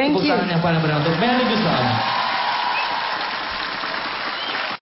Ευχαριστώ.